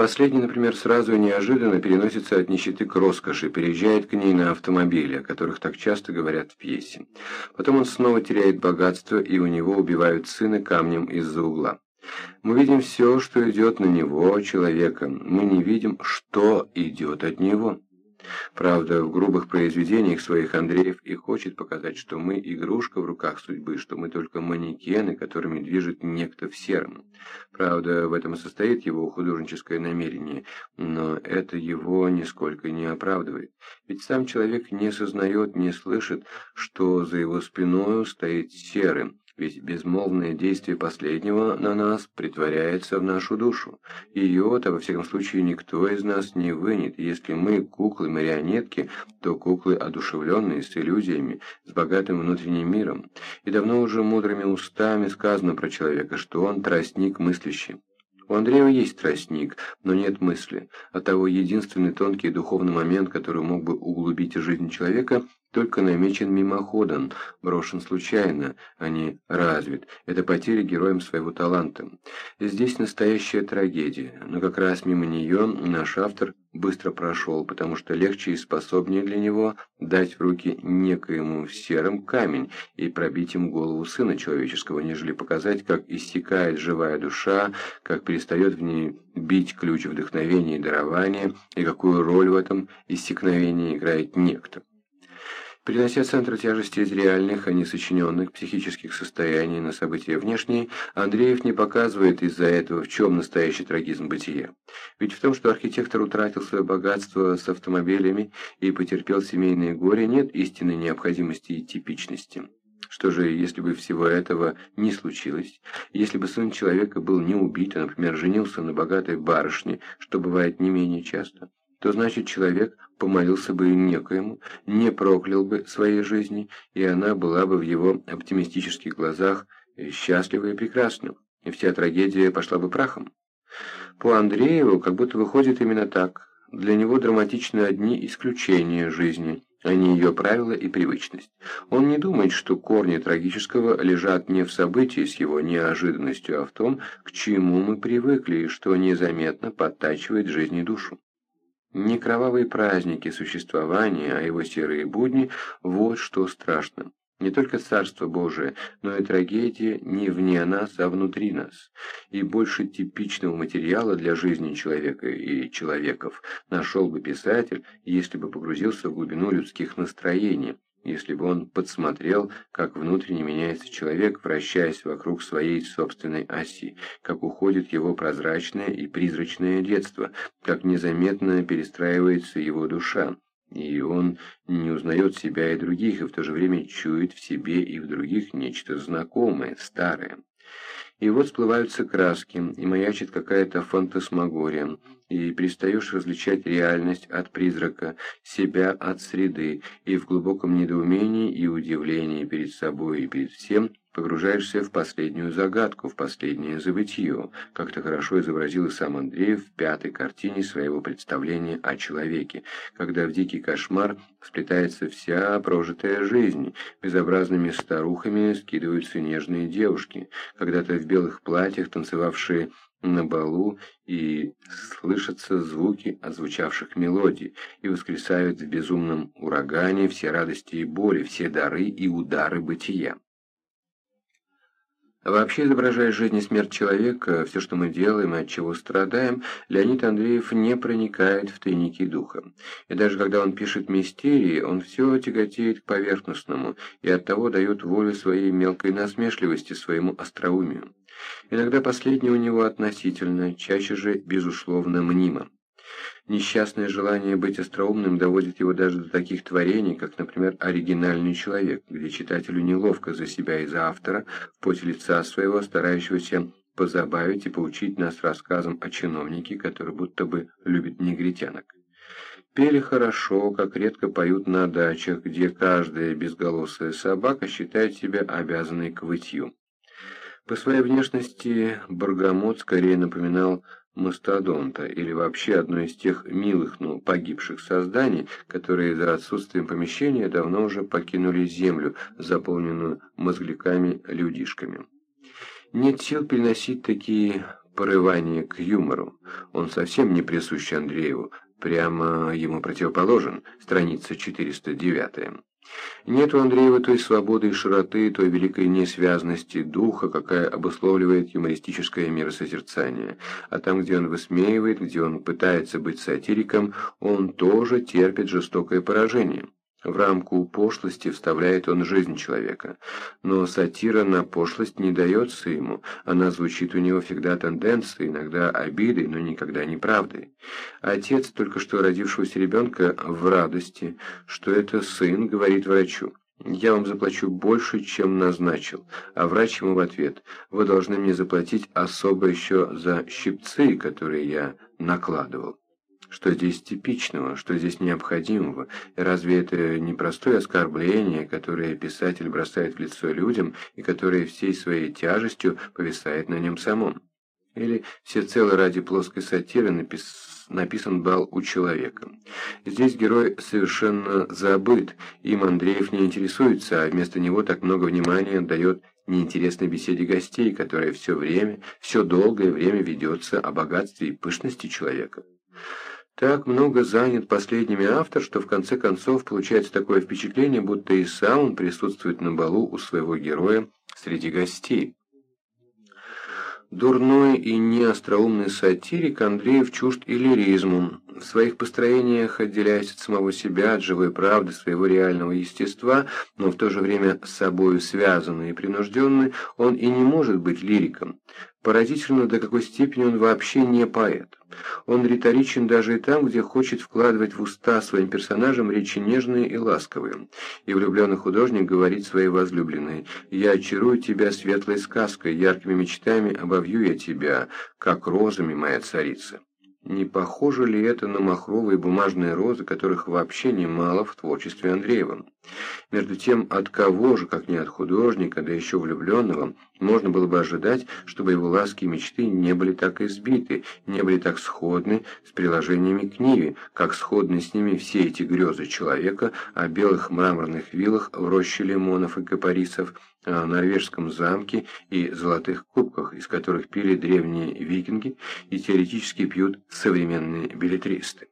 Последний, например, сразу и неожиданно переносится от нищеты к роскоши, переезжает к ней на автомобиле, о которых так часто говорят в пьесе. Потом он снова теряет богатство, и у него убивают сына камнем из-за угла. Мы видим все, что идет на него, человека, мы не видим, что идет от него. Правда, в грубых произведениях своих Андреев и хочет показать, что мы игрушка в руках судьбы, что мы только манекены, которыми движет некто в сером. Правда, в этом и состоит его художническое намерение, но это его нисколько не оправдывает. Ведь сам человек не сознает, не слышит, что за его спиной стоит серым, ведь безмолвное действие последнего на нас притворяется в нашу душу. Ее-то, во всяком случае, никто из нас не вынет. Если мы куклы-марионетки, то куклы одушевленные, с иллюзиями, с богатым внутренним миром. И давно уже мудрыми устами сказано про человека, что он тростник мыслящий. У Андреева есть тростник, но нет мысли. Оттого единственный тонкий духовный момент, который мог бы углубить жизнь человека, только намечен мимоходом, брошен случайно, а не развит. Это потеря героем своего таланта. Здесь настоящая трагедия, но как раз мимо нее наш автор быстро прошел, потому что легче и способнее для него дать в руки некоему серым камень и пробить им голову сына человеческого, нежели показать, как истекает живая душа, как перестает в ней бить ключ вдохновения и дарования, и какую роль в этом иссякновении играет некто. Перенося центр тяжести из реальных, а не сочиненных психических состояний на события внешние, Андреев не показывает из-за этого, в чем настоящий трагизм бытия. Ведь в том, что архитектор утратил свое богатство с автомобилями и потерпел семейные горе, нет истинной необходимости и типичности. Что же, если бы всего этого не случилось? Если бы сын человека был не убит, а, например, женился на богатой барышне, что бывает не менее часто? То значит человек помолился бы некоему, не проклял бы своей жизни, и она была бы в его оптимистических глазах счастлива и прекрасна, и вся трагедия пошла бы прахом. По Андрееву как будто выходит именно так. Для него драматичны одни исключения жизни, а не ее правила и привычность. Он не думает, что корни трагического лежат не в событии с его неожиданностью, а в том, к чему мы привыкли и что незаметно подтачивает жизнь и душу. Не кровавые праздники существования, а его серые будни – вот что страшно. Не только Царство Божие, но и трагедия не вне нас, а внутри нас. И больше типичного материала для жизни человека и человеков нашел бы писатель, если бы погрузился в глубину людских настроений, если бы он подсмотрел, как внутренне меняется человек, вращаясь вокруг своей собственной оси, как уходит его прозрачное и призрачное детство, как незаметно перестраивается его душа, и он не узнает себя и других, и в то же время чует в себе и в других нечто знакомое, старое. И вот всплываются краски, и маячит какая-то фантасмагория, и перестаешь различать реальность от призрака, себя от среды, и в глубоком недоумении и удивлении перед собой и перед всем погружаешься в последнюю загадку, в последнее забытье, как-то хорошо изобразил сам Андреев в пятой картине своего представления о человеке, когда в дикий кошмар сплетается вся прожитая жизнь, безобразными старухами скидываются нежные девушки, когда-то в белых платьях, танцевавшие на балу, и слышатся звуки отзвучавших мелодий, и воскресают в безумном урагане все радости и боли, все дары и удары бытия. Вообще, изображая жизнь и смерть человека, все, что мы делаем и от чего страдаем, Леонид Андреев не проникает в тайники духа. И даже когда он пишет мистерии, он все тяготеет к поверхностному и оттого дает волю своей мелкой насмешливости, своему остроумию. Иногда последнее у него относительно, чаще же, безусловно, мнимо. Несчастное желание быть остроумным доводит его даже до таких творений, как, например, «Оригинальный человек», где читателю неловко за себя и за автора, в поте лица своего, старающегося позабавить и поучить нас рассказом о чиновнике, который будто бы любит негритянок. Пели хорошо, как редко поют на дачах, где каждая безголосая собака считает себя обязанной к вытью. По своей внешности Баргамот скорее напоминал мастодонта или вообще одно из тех милых, но погибших созданий, которые за отсутствием помещения давно уже покинули землю, заполненную мозгляками-людишками. Нет сил переносить такие порывание к юмору. Он совсем не присущ Андрееву, прямо ему противоположен, страница 409. Нет у Андреева той свободы и широты, той великой несвязности духа, какая обусловливает юмористическое миросозерцание. А там, где он высмеивает, где он пытается быть сатириком, он тоже терпит жестокое поражение. В рамку пошлости вставляет он жизнь человека. Но сатира на пошлость не дается ему, она звучит у него всегда тенденцией, иногда обидой, но никогда не правдой. Отец только что родившегося ребенка в радости, что это сын, говорит врачу. «Я вам заплачу больше, чем назначил», а врач ему в ответ «Вы должны мне заплатить особо еще за щипцы, которые я накладывал». Что здесь типичного, что здесь необходимого? И разве это не простое оскорбление, которое писатель бросает в лицо людям и которое всей своей тяжестью повисает на нем самом? Или всецело ради плоской сатиры напис... написан бал у человека. Здесь герой совершенно забыт, им Андреев не интересуется, а вместо него так много внимания отдает неинтересной беседе гостей, которая все время, все долгое время ведется о богатстве и пышности человека. Так много занят последними автор, что в конце концов получается такое впечатление, будто и сам он присутствует на балу у своего героя среди гостей. Дурной и неостроумный сатирик Андреев чужд и лиризму. В своих построениях отделяясь от самого себя, от живой правды своего реального естества, но в то же время с собою связанный и принужденный, он и не может быть лириком. Поразительно, до какой степени он вообще не поэт. Он риторичен даже и там, где хочет вкладывать в уста своим персонажам речи нежные и ласковые. И влюбленный художник говорит своей возлюбленной «Я очарую тебя светлой сказкой, яркими мечтами обовью я тебя, как розами, моя царица». Не похоже ли это на махровые бумажные розы, которых вообще немало в творчестве Андреева? Между тем, от кого же, как не от художника, да еще влюбленного, можно было бы ожидать, чтобы его ласки и мечты не были так избиты, не были так сходны с приложениями к Ниве, как сходны с ними все эти грезы человека о белых мраморных виллах в роще лимонов и капарисов, о норвежском замке и золотых кубках, из которых пили древние викинги и теоретически пьют современные билетристы.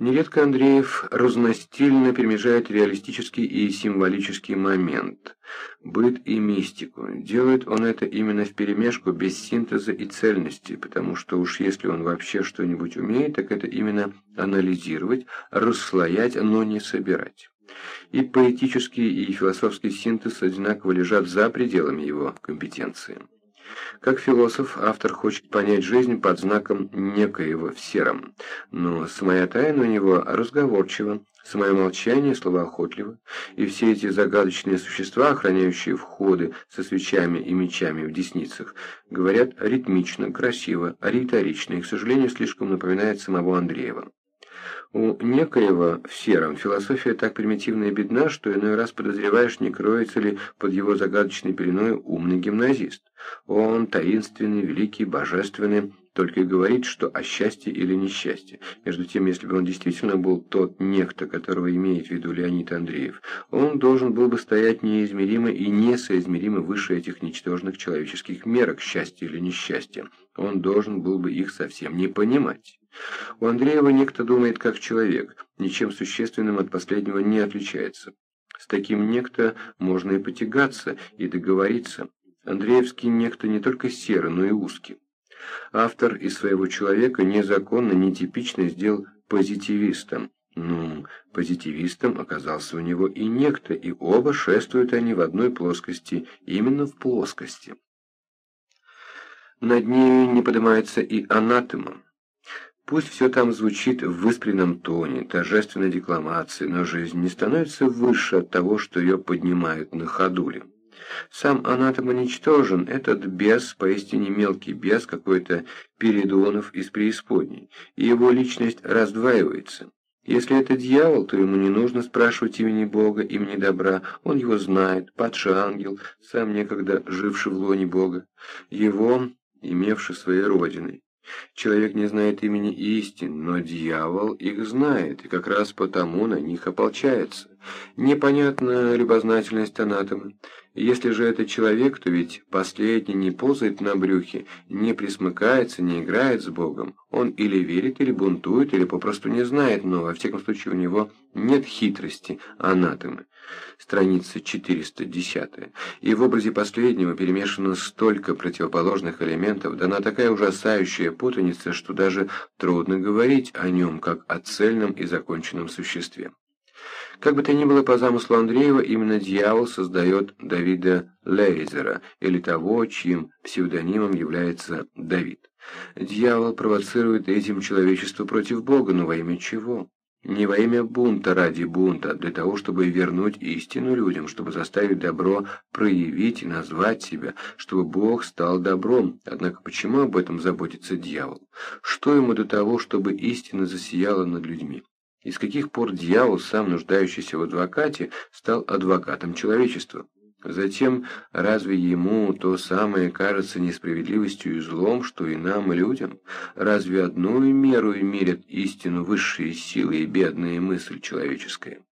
Нередко Андреев разностильно перемежает реалистический и символический момент, быт и мистику. Делает он это именно вперемешку, без синтеза и цельности, потому что уж если он вообще что-нибудь умеет, так это именно анализировать, расслоять, но не собирать. И поэтический, и философский синтез одинаково лежат за пределами его компетенции. Как философ, автор хочет понять жизнь под знаком некоего в сером, но самая тайна у него разговорчива, самое молчание словоохотливо, и все эти загадочные существа, охраняющие входы со свечами и мечами в десницах, говорят ритмично, красиво, риторично и, к сожалению, слишком напоминает самого Андреева. У некоего в сером философия так примитивна и бедна, что иной раз подозреваешь, не кроется ли под его загадочной пеленой умный гимназист. Он таинственный, великий, божественный, только и говорит, что о счастье или несчастье. Между тем, если бы он действительно был тот некто, которого имеет в виду Леонид Андреев, он должен был бы стоять неизмеримо и несоизмеримо выше этих ничтожных человеческих мерок счастья или несчастья. Он должен был бы их совсем не понимать. У Андреева некто думает как человек, ничем существенным от последнего не отличается. С таким некто можно и потягаться, и договориться. Андреевский некто не только серый, но и узкий. Автор из своего человека незаконно, нетипично сделал позитивистом. Ну, позитивистом оказался у него и некто, и оба шествуют они в одной плоскости, именно в плоскости. Над нею не поднимается и анатема. Пусть все там звучит в выспренном тоне, торжественной декламации, но жизнь не становится выше от того, что ее поднимают на ходуле. Сам анатом ничтожен, этот бес, поистине мелкий бес, какой-то Передонов из преисподней, и его личность раздваивается. Если это дьявол, то ему не нужно спрашивать имени Бога, имени добра, он его знает, падший ангел, сам некогда живший в лоне Бога, его, имевший своей родиной. Человек не знает имени истин, но дьявол их знает, и как раз потому на них ополчается. Непонятна любознательность анатома. Если же это человек, то ведь последний не ползает на брюхе, не присмыкается, не играет с Богом. Он или верит, или бунтует, или попросту не знает, но во всяком случае у него нет хитрости анатомы. Страница 410. И в образе последнего перемешано столько противоположных элементов, дана такая ужасающая путаница, что даже трудно говорить о нем как о цельном и законченном существе. Как бы то ни было, по замыслу Андреева, именно дьявол создает Давида Лейзера, или того, чьим псевдонимом является Давид. Дьявол провоцирует этим человечество против Бога, но во имя чего? Не во имя бунта ради бунта, а для того, чтобы вернуть истину людям, чтобы заставить добро проявить и назвать себя, чтобы Бог стал добром. Однако почему об этом заботится дьявол? Что ему до того, чтобы истина засияла над людьми? И с каких пор дьявол, сам нуждающийся в адвокате, стал адвокатом человечества? Затем, разве ему то самое кажется несправедливостью и злом, что и нам, людям? Разве одну меру мерят истину высшие силы и бедная мысль человеческая?